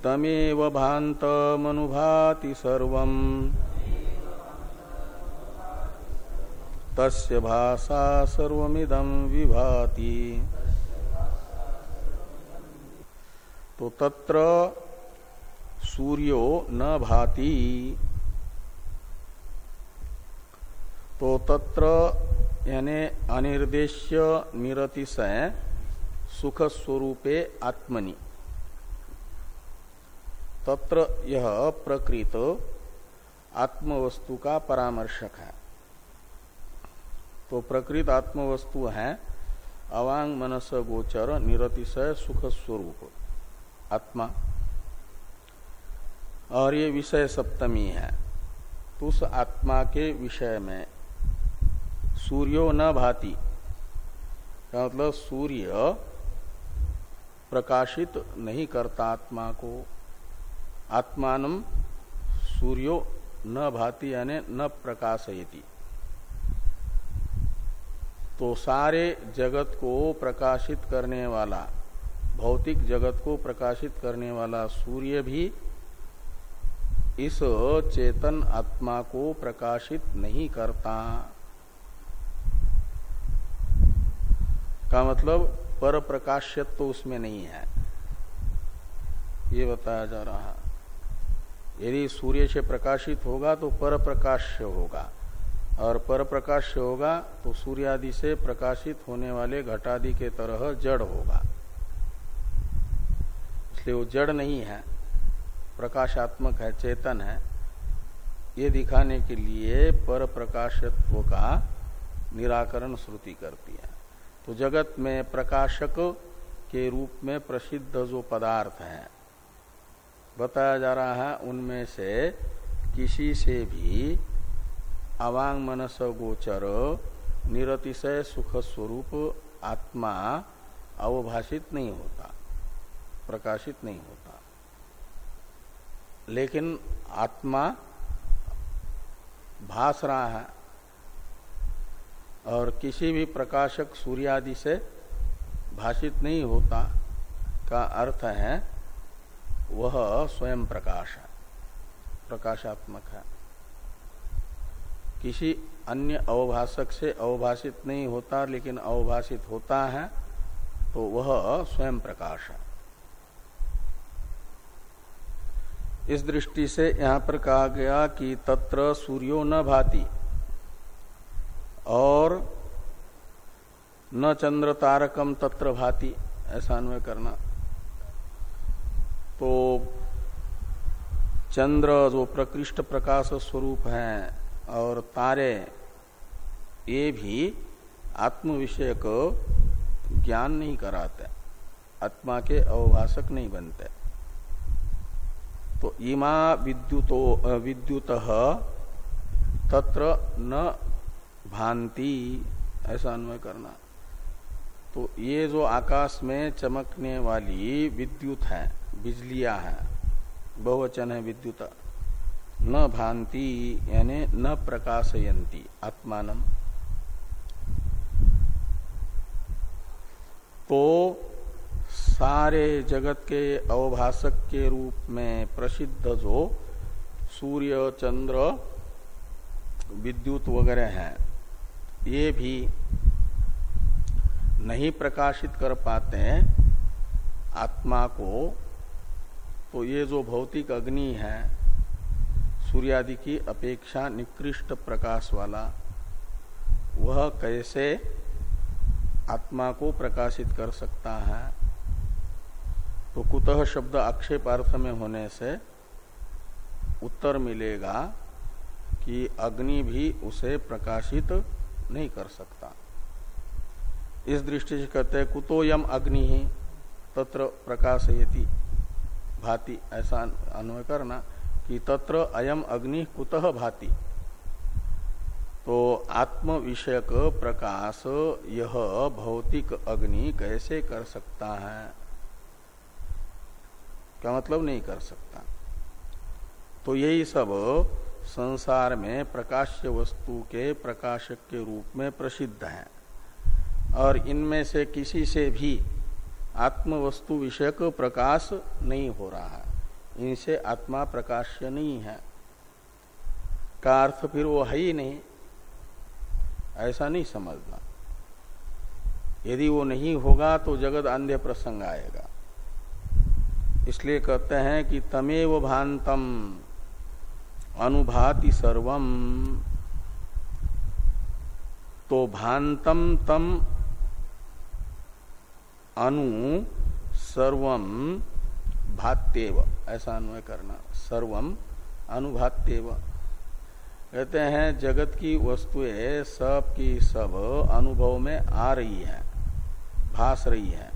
तमेव भान्तमनुभाति सर्वम्। तस्य भाषा सर्वमिदम विभाति। तो तत्र सूर्यो न भाति। तो तत्र यानी अनिर्देश्य निरतिशय सुख स्वरूपे आत्मनि। तत्र यह प्रकृत आत्मवस्तु का परामर्शक है। तो प्रकृत आत्मवस्तु है, अवांग मनस गोचर निरतिशय सुख स्वरूप आत्मा। और ये विषय सप्तमी है। तो उस आत्मा के विषय में सूर्यो न भाति, का मतलब सूर्य प्रकाशित नहीं करता आत्मा को। आत्मान सूर्यो न भाति यानी न प्रकाशयती। तो सारे जगत को प्रकाशित करने वाला भौतिक जगत को प्रकाशित करने वाला सूर्य भी इस चेतन आत्मा को प्रकाशित नहीं करता। का मतलब पर प्रकाश्यत्व तो उसमें नहीं है। ये बताया जा रहा यदि सूर्य से प्रकाशित होगा तो पर प्रकाश्य होगा और पर प्रकाश होगा तो सूर्यादि से प्रकाशित होने वाले घटादि के तरह जड़ होगा। इसलिए वो जड़ नहीं है, प्रकाशात्मक है, चेतन है। ये दिखाने के लिए पर प्रकाशत्व का निराकरण श्रुति करती है। तो जगत में प्रकाशक के रूप में प्रसिद्ध जो पदार्थ हैं, बताया जा रहा है, उनमें से किसी से भी अवांग मनस गोचर निरतिशय सुख स्वरूप आत्मा अवभाषित नहीं होता। प्रकाशित नहीं होता। लेकिन आत्मा भास रहा है और किसी भी प्रकाशक सूर्य आदि से भाषित नहीं होता का अर्थ है, वह स्वयं प्रकाश है, प्रकाशात्मक है। किसी अन्य अवभाषक से अवभाषित नहीं होता, लेकिन अवभाषित होता है तो वह स्वयं प्रकाश है। इस दृष्टि से यहाँ पर कहा गया कि तत्र सूर्यो न भाति और न चंद्र तारकम तत्र भाति, ऐसा अन्वय करना। तो चंद्र जो प्रकृष्ट प्रकाश स्वरूप है और तारे, ये भी आत्म विषय को ज्ञान नहीं कराते, आत्मा के अवभाषक नहीं बनते। तो इमा विद्युतो विद्युत तत्र न भांति ऐसा अन्वय करना। तो ये जो आकाश में चमकने वाली विद्युत है, बिजलियाँ हैं, बहुवचन है विद्युत, न भांति यानी न प्रकाशयंती आत्मान। तो सारे जगत के अवभाषक के रूप में प्रसिद्ध जो सूर्य, चंद्र, विद्युत वगैरह हैं, ये भी नहीं प्रकाशित कर पाते हैं आत्मा को। तो ये जो भौतिक अग्नि है, सूर्यादि की अपेक्षा निकृष्ट प्रकाश वाला, वह कैसे आत्मा को प्रकाशित कर सकता है? तो कुतः शब्द आक्षेप अर्थ में होने से उत्तर मिलेगा कि अग्नि भी उसे प्रकाशित नहीं कर सकता। इस दृष्टि से कहते हैं, कुतो यम अग्नि ही, तत्र प्रकाशयति। भाति, ऐसा अन्वय करना कि तत्र अयम अग्नि कुतः भाति। तो आत्म विषयक प्रकाश यह भौतिक अग्नि कैसे कर सकता है? क्या मतलब नहीं कर सकता। तो यही सब संसार में प्रकाश्य वस्तु के प्रकाशक के रूप में प्रसिद्ध है। और इनमें से किसी से भी आत्म वस्तु विषयक प्रकाश नहीं हो रहा है। इनसे आत्मा प्रकाश्य नहीं है। का अर्थ फिर वो है ही नहीं। ऐसा नहीं समझना। यदि वो नहीं होगा तो जगत अंध्य प्रसंग आएगा। इसलिए कहते हैं कि तमेव भांतम, अनुभाति सर्वम। तो भांतम तम, अनु सर्वम, भात्यव। ऐसा अन्वय करना। सर्वम, अनुभात्यव। कहते हैं, जगत की वस्तुएँ सब की सब अनुभव में आ रही है, भास रही है।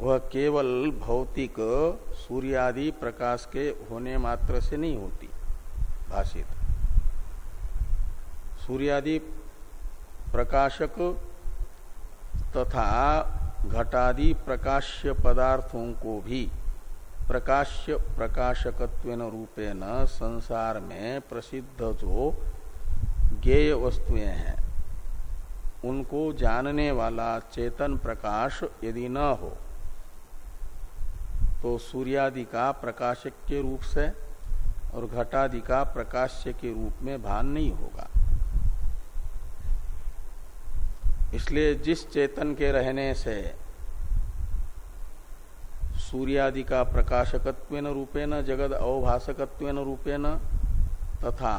वह केवल भौतिक सूर्यादि प्रकाश के होने मात्र से नहीं होती, भाषित। सूर्यादि प्रकाशक तथा घटादि प्रकाश्य पदार्थों को भी प्रकाश्य प्रकाशकत्व रूपेण संसार में प्रसिद्ध जो ज्ञेय वस्तुएँ हैं, उनको जानने वाला चेतन प्रकाश यदि न हो तो सूर्यादि का प्रकाशक के रूप से और घटादि का प्रकाश्य के रूप में भान नहीं होगा। इसलिए जिस चेतन के रहने से सूर्यादि का प्रकाशकत्व रूपेण जगत अवभाषकत्व रूपेण तथा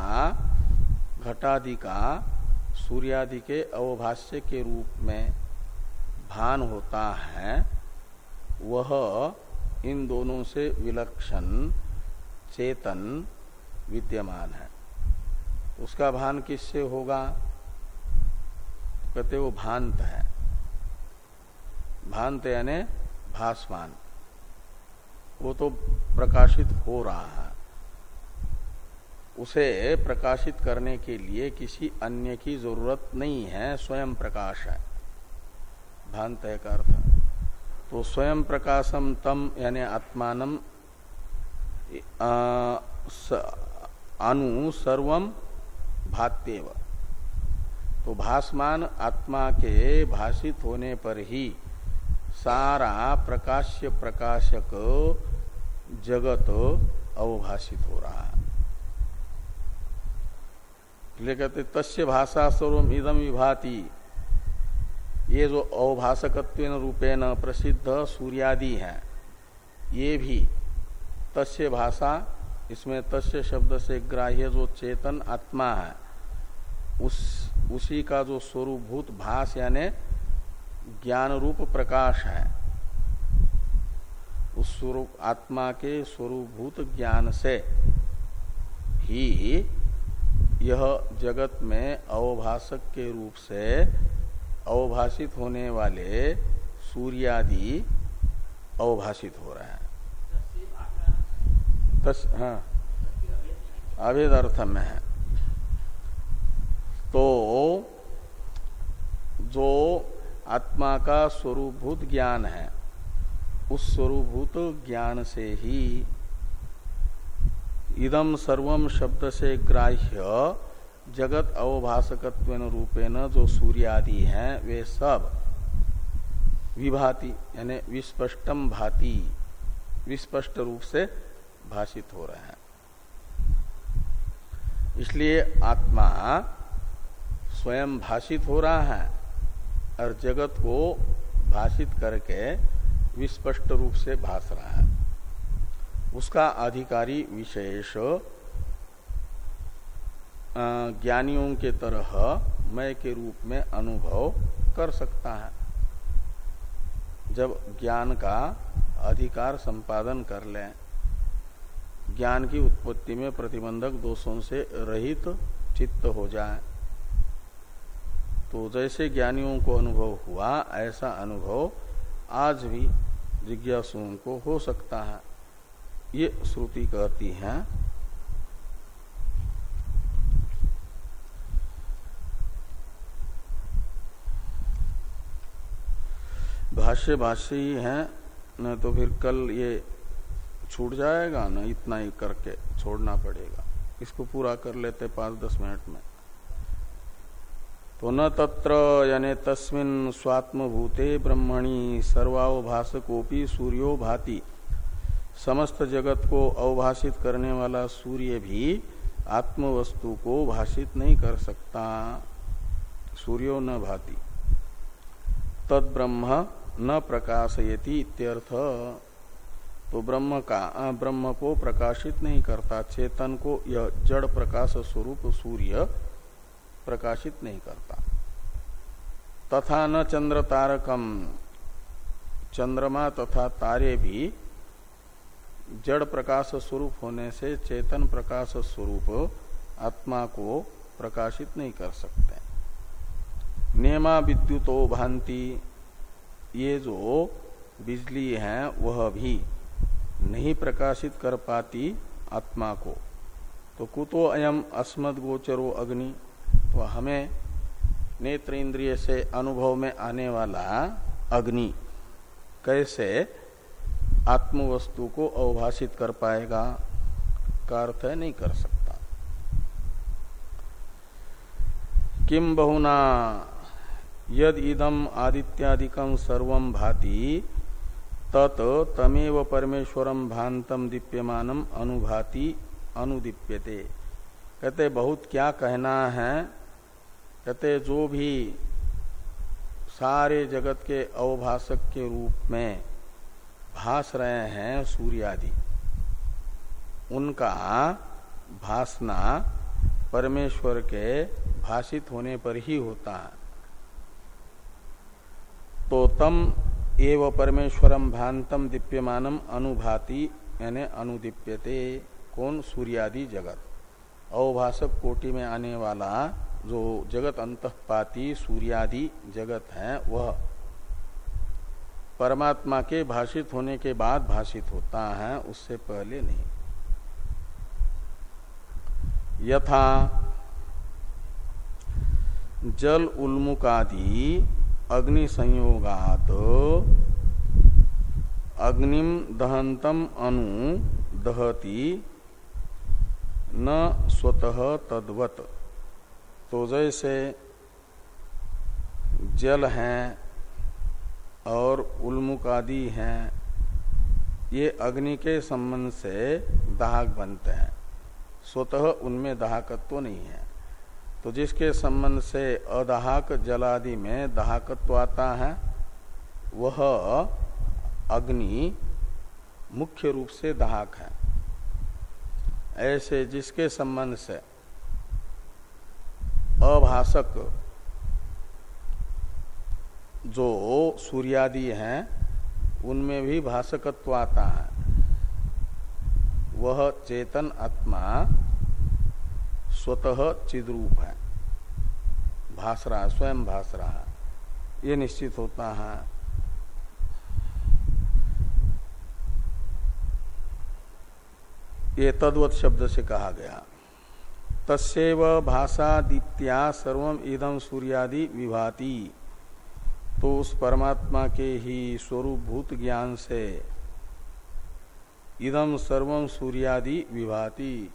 घटादि का सूर्यादि के अवभाष्य के रूप में भान होता है, वह इन दोनों से विलक्षण चेतन विद्यमान है। उसका भान किससे होगा? कहते वो भांत है। भांत यानी भासमान। वो तो प्रकाशित हो रहा है। उसे प्रकाशित करने के लिए किसी अन्य की ज़रूरत नहीं है, स्वयं प्रकाश है। भांत है का अर्थ। तो स्वयं प्रकाशम तम, यानी आत्मान अनु सर्वम भात्यव। तो भासमान आत्मा के भाषित होने पर ही सारा प्रकाश्य प्रकाशक जगत अवभाषित हो रहा है। कहते तस्य भाषा स्वरूप इदम विभाति। ये जो अवभाषकत्व रूपेण प्रसिद्ध सूर्यादि हैं, ये भी तस्य भाषा, इसमें तस्य शब्द से ग्राह्य जो चेतन आत्मा है, उस, उसी का जो स्वरूपभूत भाष यानी ज्ञान रूप प्रकाश है, उस स्वरूप, आत्मा के स्वरूपभूत ज्ञान से ही यह जगत में अवभाषक के रूप से अवभाषित होने वाले सूर्यादि अवभाषित हो रहे हैं। तस हाँ। अवेद अर्थ में है। तो जो आत्मा का स्वरूपभूत ज्ञान है, उस स्वरूपभूत ज्ञान से ही इदम सर्वम शब्द से ग्राह्य जगत अवभाषकत्व रूपेण जो सूर्य आदि हैं, वे सब विभाति, यानी विस्पष्टम भाति, विस्पष्ट रूप से भाषित हो रहे हैं। इसलिए आत्मा स्वयं भाषित हो रहा है और जगत को भाषित करके विस्पष्ट रूप से भाष रहा है। उसका अधिकारी विशेष ज्ञानियों के तरह मय के रूप में अनुभव कर सकता है। जब ज्ञान का अधिकार संपादन कर लें, ज्ञान की उत्पत्ति में प्रतिबंधक दोषों से रहित चित्त हो जाए तो जैसे ज्ञानियों को अनुभव हुआ, ऐसा अनुभव आज भी जिज्ञासुओं को हो सकता है। ये श्रुति कहती है भाष्य भाष्य ही है, न तो फिर कल ये छूट जाएगा, न इतना ही करके छोड़ना पड़ेगा। इसको पूरा कर लेते पाँच दस मिनट में। तो न तत्र यानी तस्मिन स्वात्मभूते ब्रह्मणि सर्वावभाषकोपी सूर्यो भाति। समस्त जगत को अवभाषित करने वाला सूर्य भी आत्म वस्तु को भाषित नहीं कर सकता। सूर्यो न भाति। तद ब्रह्म न प्रकाशयति इत्यर्थ। तो ब्रह्म का ब्रह्म को प्रकाशित नहीं करता, चेतन को यह जड़ प्रकाश स्वरूप सूर्य प्रकाशित नहीं करता। तथा न चंद्र तारकम, चंद्रमा तथा तारे भी जड़ प्रकाश स्वरूप होने से चेतन प्रकाश स्वरूप आत्मा को प्रकाशित नहीं कर सकते। नियमा विद्युतो भांति ये जो बिजली है, वह भी नहीं प्रकाशित कर पाती आत्मा को। तो कुतो अयम अस्मद गोचरो अग्नि। तो हमें नेत्र इंद्रिय से अनुभव में आने वाला अग्नि कैसे आत्म वस्तु को अवभाषित कर पाएगा? का अर्थ नहीं कर सकता। किम बहुना यद इदम आदित्यादिकम सर्व भाति, तत् तमेव परमेश्वरम भांतम दीप्यमानम अनुभाति, अनुदीप्यते। कहते, बहुत क्या कहना है? कहते, जो भी सारे जगत के अवभाषक के रूप में भास रहे हैं सूर्य आदि उनका भासना परमेश्वर के भाषित होने पर ही होता है। तो तम एव परमेश्वरम भांतम दीप्यमानम अनुभाति, यानी अनुदीप्यते, कौन सूर्यादि जगत। अवभाषक कोटि में आने वाला जो जगत अंतपाती सूर्यादि जगत है, वह परमात्मा के भाषित होने के बाद भाषित होता है, उससे पहले नहीं। यथा जल उन्मुकादि अग्नि संयोगात अग्निम दहंतम अनु दहती न स्वतः तद्वत। तो जैसे जल हैं और उल्मुक आदि हैं, ये अग्नि के संबंध से दाहक बनते हैं। स्वतः उनमें दाहकत्व तो नहीं है। तो जिसके संबंध से अदाहक जलादि में दाहकत्व आता है, वह अग्नि मुख्य रूप से दाहक है। ऐसे जिसके संबंध से अभाषक जो सूर्यादि हैं, उनमें भी भाषकत्व आता है। वह चेतन आत्मा स्वतः चिद्रूप है। भास रहा, स्वयं भास रहा। ये निश्चित होता है। ये तद्वत शब्द से कहा गया। तस्व भाषा दीप्त्या सर्व इदम सूर्यादि विभाति। तो उस परमात्मा के ही स्वरूप भूत ज्ञान से इदम सर्व सूर्यादि विभाति।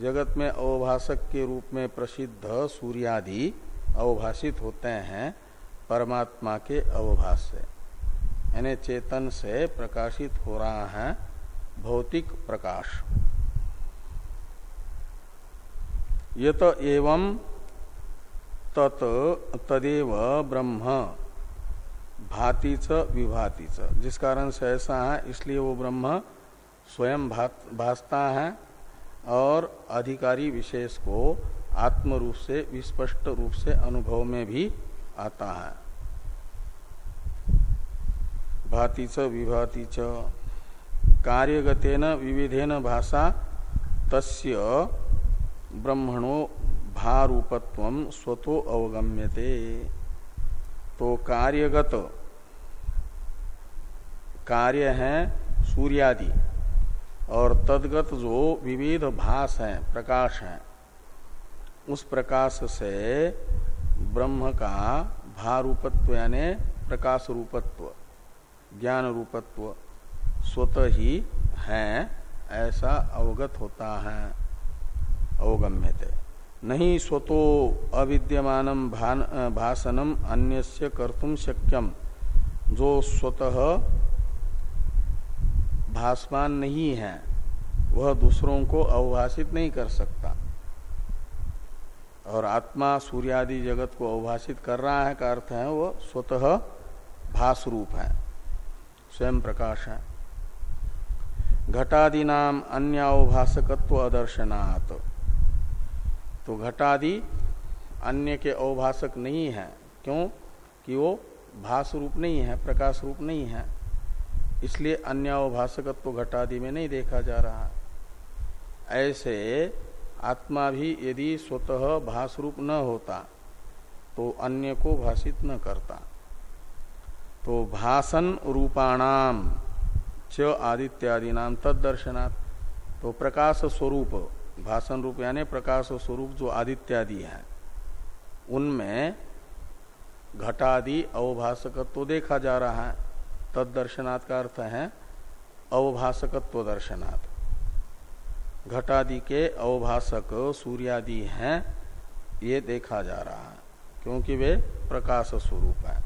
जगत में अवभाषक के रूप में प्रसिद्ध सूर्यादि अवभाषित होते हैं, परमात्मा के अवभाष से यानी चेतन से प्रकाशित हो रहा है भौतिक प्रकाश। ये तो एवं तत तदेव ब्रह्म, भातीच विभातीच। जिस कारण से ऐसा है, इसलिए वो ब्रह्म स्वयं भासता है और अधिकारी विशेष को आत्म रूप से, विस्पष्ट रूप से अनुभव में भी आता है। भाति च, विभाति च। कार्यगतेन, विविधेन भाषा, तस्य ब्रह्मणो भारूपत्व स्वतो अवगम्यते। तो कार्यगत, कार्य है सूर्यादि, और तदगत जो विविध भास हैं, प्रकाश है उस प्रकाश से ब्रह्म का भारूपत्व यानी प्रकाश रूपत्व, ज्ञान रूपत्व स्वतः ही है, ऐसा अवगत होता है अवगम्य थे नहीं स्वतो अविद्यमान भाषणम अन्यस्य कर्तुम शक्यम। जो स्वतः भाषमान नहीं है, वह दूसरों को अवभाषित नहीं कर सकता। और आत्मा सूर्यादि जगत को अवभाषित कर रहा है, का अर्थ है वो स्वतः भास रूप है, स्वयं प्रकाश है। घटादि नाम अन्य अवभाषकत्व अदर्शनात्। तो घटादि अन्य के अवभाषक नहीं है, क्यों? कि वो भास रूप नहीं है प्रकाश रूप नहीं है। इसलिए अन्य अवभाषकत्व घटादि में नहीं देखा जा रहा। ऐसे आत्मा भी यदि स्वतः भास रूप न होता तो अन्य को भाषित न करता। तो भाषण रूपाणाम च आदित्यादि नाम तद दर्शनात् तो प्रकाश स्वरूप भाषण रूप यानी प्रकाश स्वरूप जो आदित्यादि है, उनमें घटादि अवभाषकत्व देखा जा रहा है। तद दर्शनात् का अर्थ है अवभाषकत्व दर्शनात्। घटादि के अवभाषक सूर्यादि हैं, ये देखा जा रहा है, क्योंकि वे प्रकाश स्वरूप है,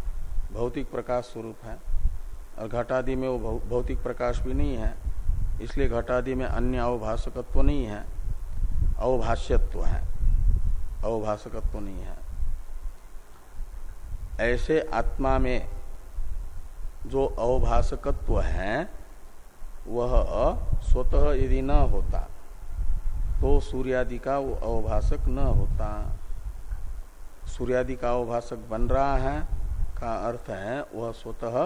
भौतिक प्रकाश स्वरूप है, और घटादि में वो भौतिक प्रकाश भी नहीं है, इसलिए घटादि में अन्य अवभाषकत्व नहीं है, अवभाष्यत्व है, अवभाषकत्व नहीं है। ऐसे आत्मा में जो अवभाषकत्व है, वह स्वतः यदि न होता तो सूर्यादि का वो अवभाषक न होता। सूर्यादि का अवभाषक बन रहा है, का अर्थ है वह स्वतः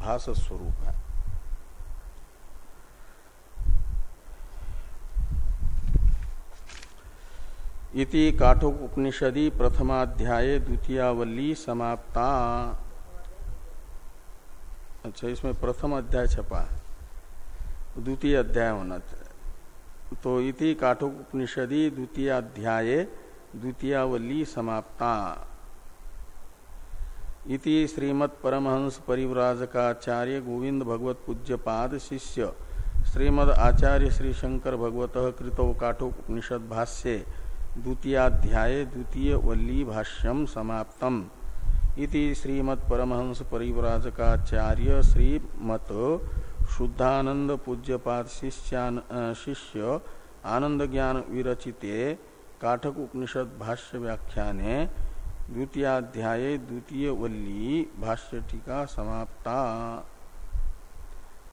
भाष स्वरूप है। इति काठोक उपनिषदि प्रथमाध्याय द्वितीयावली समाप्ता। अच्छा इसमें प्रथम अध्याय छपा। द्वितीय अध्याय होना चाहिए। तो इति काठोक उपनिषदि द्वितीय अध्याय द्वितीयावली समाप्ता। इति श्रीमत् परमहंस परिव्राजकाचार्य गोविंद भगवत पूज्यपाद शिष्य श्रीमद आचार्य श्री शंकर भगवत कृतो काठोक उपनिषद भाष्ये द्वितीयाध्याय द्वितीय वल्ली भाष्यम समाप्तम। इति श्रीमत् परमहंस परिव्राजकाचार्य श्रीमत शुद्धानंद पूज्यपाद शिष्य आनंद ज्ञान विरचिते काठक उपनिषद भाष्य व्याख्याने द्वितीयाध्याय द्वितीय वल्ली भाष्य टीका समाप्ता।